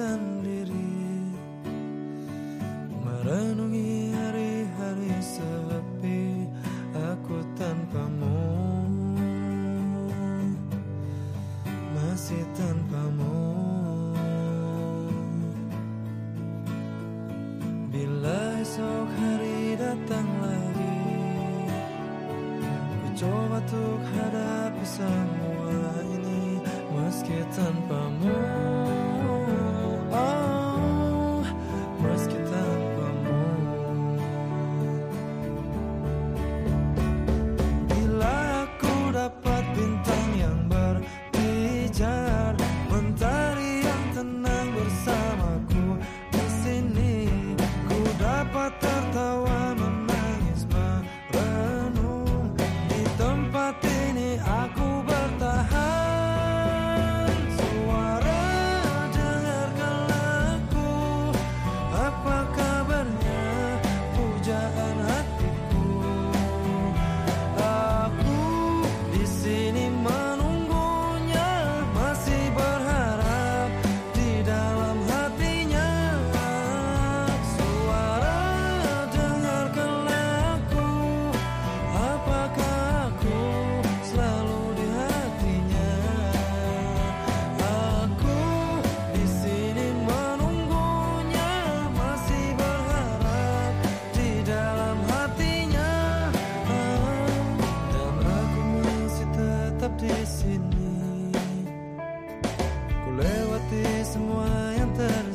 sendiri. Merenungi hari-hari sepi Aku tanpamu. Masih tanpamu. Bila esok hari datang lagi Ku coba untuk hadapi semua ini Meski tanpamu. semua yang terjadi